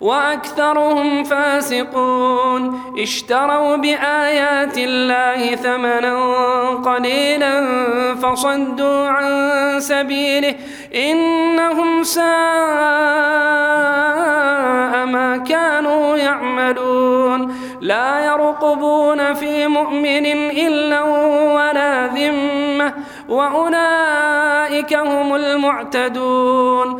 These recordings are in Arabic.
وأكثرهم فاسقون. اشتروا بآيات الله ثمنا قليلا فصدوا عن سبيله. إنهم ساء ما كانوا يعملون. لا يرقبون في مؤمن إلا ولا ذمة. وأولئك هم المعتدون.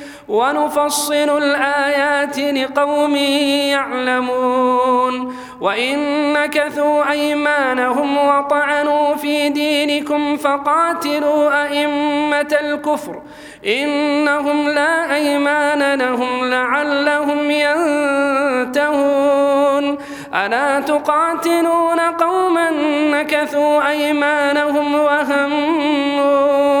ونفصل الآيات لقوم يعلمون وإن نكثوا أيمانهم وطعنوا في دينكم فقاتلوا أئمة الكفر إنهم لا أيمان لهم لعلهم ينتهون ألا تقاتلون قوما نكثوا أيمانهم وهموا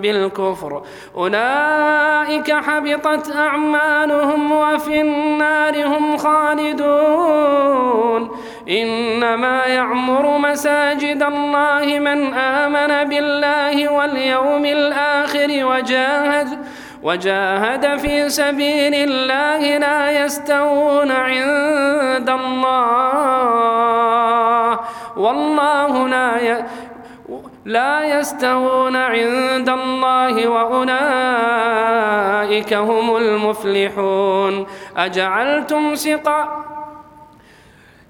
بالكفر. أولئك حبطت أعمالهم وفي النار هم خالدون. إنما يعمر مساجد الله من آمن بالله واليوم الآخر وجاهد وجاهد في سبيل الله لا يستوون عند الله. والله لا ي... لا يستوون عند الله وأولئك هم المفلحون. أجعلتم سقا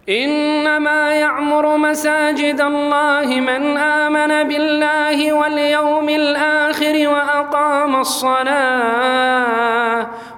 إنما يعمر مساجد الله من آمن بالله واليوم الآخر وأقام الصلاة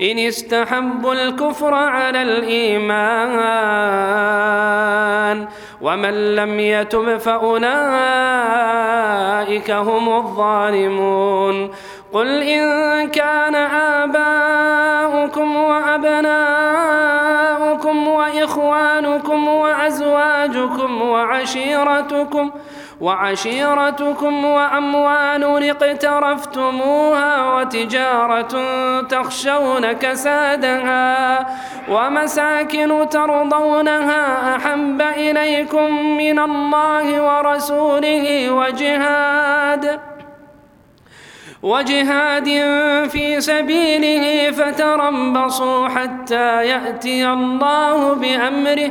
إن استحبوا الكفر على الإيمان ومن لم يتب فأولئك هم الظالمون قل إن كان آباؤكم وأبناؤكم وإخوانكم وأزواجكم وعشيرتكم وعشيرتكم وأموال اقترفتموها وتجارة تخشون كسادها ومساكن ترضونها أحب إليكم من الله ورسوله وجهاد وجهاد في سبيله فتربصوا حتى يأتي الله بأمره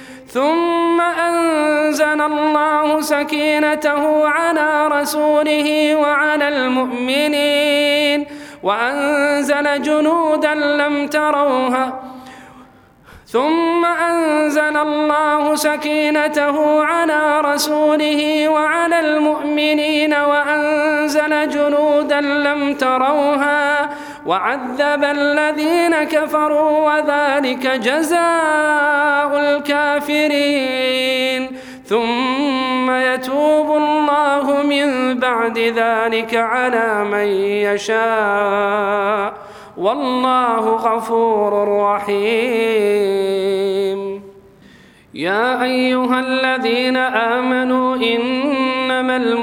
ثم أنزل الله سكينته على رسوله وعلى المؤمنين وأنزل جنودا لم تروها. ثم أنزل الله سكينته على رسوله وعلى المؤمنين وأنزل جنودا لم تروها. وعذب الذين كفروا وذلك جزاء الكافرين. ثم يتوب الله من بعد ذلك على من يشاء. والله غفور رحيم. يا أيها الذين آمنوا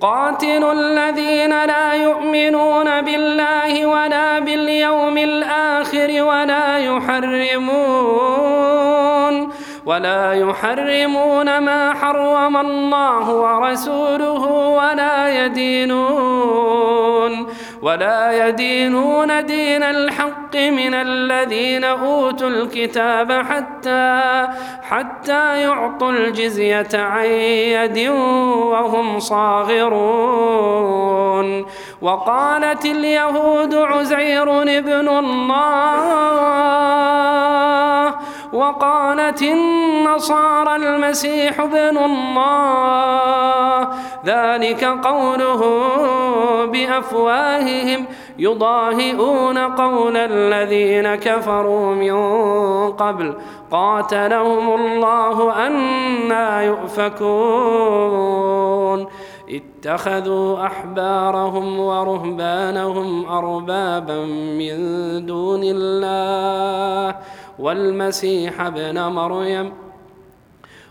قاتلوا الذين لا يؤمنون بالله ولا باليوم الآخر ولا يحرمون ولا يحرمون ما حرم الله ورسوله ولا يدينون ولا يدينون دين الحق من الذين أوتوا الكتاب حتى حتى يعطوا الجزية عن يد وهم صاغرون. وقالت اليهود عزير ابن الله وقالت النصارى المسيح ابن الله. ذلك قوله بأفواههم يضاهئون قول الذين كفروا من قبل. قاتلهم الله أنا يؤفكون. اتخذوا أحبارهم ورهبانهم أربابا من دون الله. والمسيح ابن مريم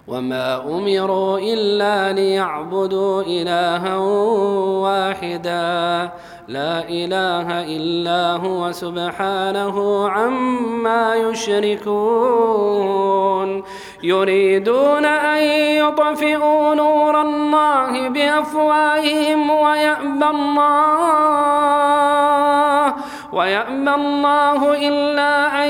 وما أمروا إلا ليعبدوا إلها واحدا لا إله إلا هو سبحانه عما يشركون. يريدون أن يطفئوا نور الله بأفواههم ويأبى الله ويأبى الله إلا أن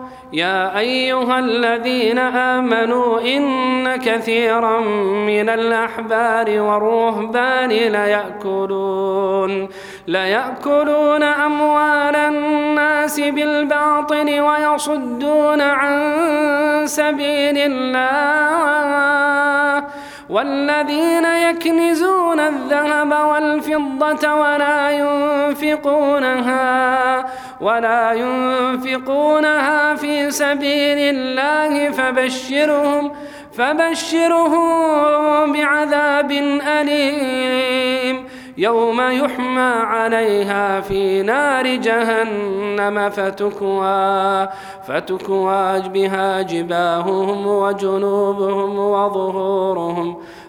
يا أيها الذين آمنوا إن كثيرا من الأحبار والرهبان ليأكلون ليأكلون أموال الناس بالباطل ويصدون عن سبيل الله والذين يكنزون الذهب والفضة ولا ينفقونها ولا ينفقونها في سبيل الله فبشرهم فبشرهم بعذاب أليم. يوم يحمى عليها في نار جهنم فتكوى فتكوى بها جباههم وجنوبهم وظهورهم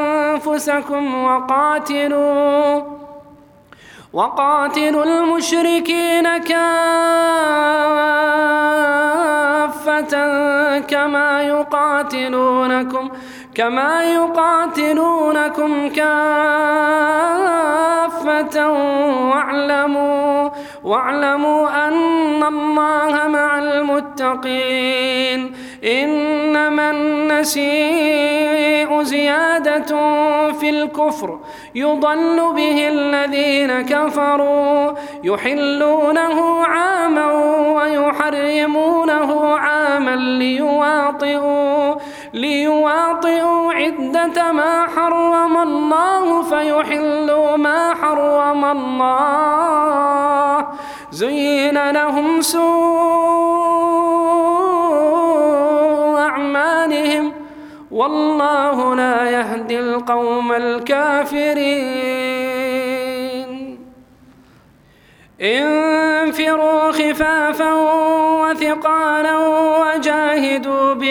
أنفسكم وقاتلوا وقاتلوا المشركين كافة كما يقاتلونكم. كما يقاتلونكم كافة واعلموا واعلموا أن الله مع المتقين. إنما النسيء زيادة في الكفر. يضل به الذين كفروا يحلونه عاما ويحرمونه عاما ليواطئوا. ليواطئوا عدة ما حرم الله فيحلوا ما حرم الله. زين لهم سوء أعمالهم. والله لا يهدي القوم الكافرين. انفروا خفافا وثقالا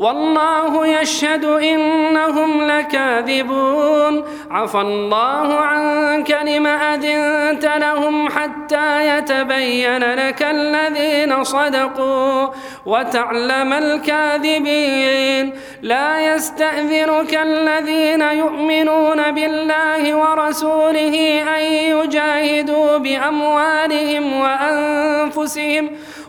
والله يشهد إنهم لكاذبون. عفى الله عنك لم أذنت لهم حتى يتبين لك الذين صدقوا وتعلم الكاذبين. لا يستأذنك الذين يؤمنون بالله ورسوله أن يجاهدوا بأموالهم وأنفسهم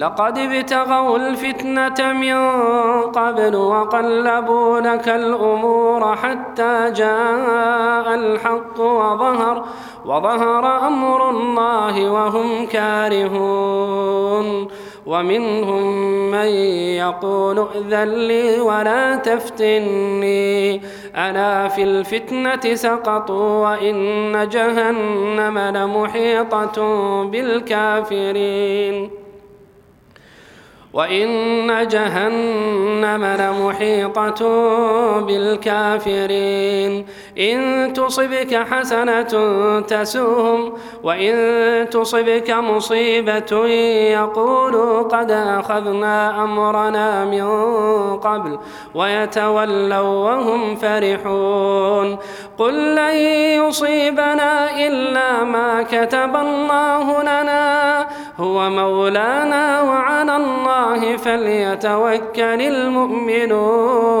لقد ابتغوا الفتنة من قبل وقلبوا لك الأمور حتى جاء الحق وظهر وظهر أمر الله وهم كارهون. ومنهم من يقول ائذن لي ولا تفتني ألا في الفتنة سقطوا وإن جهنم لمحيطة بالكافرين. وإن جهنم لمحيطة بالكافرين. إن تصبك حسنة تسوهم وإن تصبك مصيبة يقولوا قد أخذنا أمرنا من قبل ويتولوا وهم فرحون. قل لن يصيبنا إلا ما كتب الله لنا. هو مولانا وعلى الله فليتوكل المؤمنون.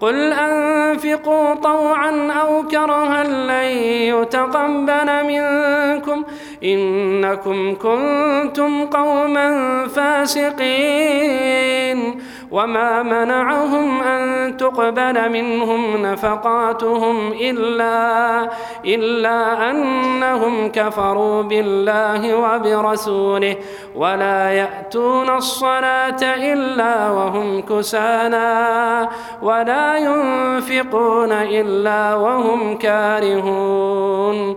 قل أنفقوا طوعا أو كرها لن يتقبل منكم إنكم كنتم قوما فاسقين وما منعهم أن تقبل منهم نفقاتهم إلا إلا أنهم كفروا بالله وبرسوله ولا يأتون الصلاة إلا وهم كسانا ولا ينفقون إلا وهم كارهون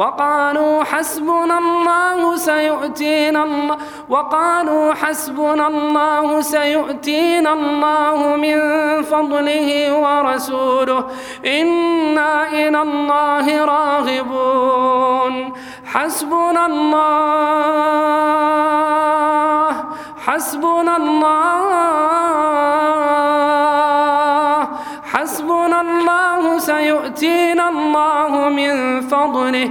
وقالوا حسبنا الله سيؤتينا الله وقالوا حسبنا الله سيؤتينا الله من فضله ورسوله. إنا إلى الله راغبون. حسبنا الله حسبنا الله حسبنا الله سيؤتينا الله من فضله.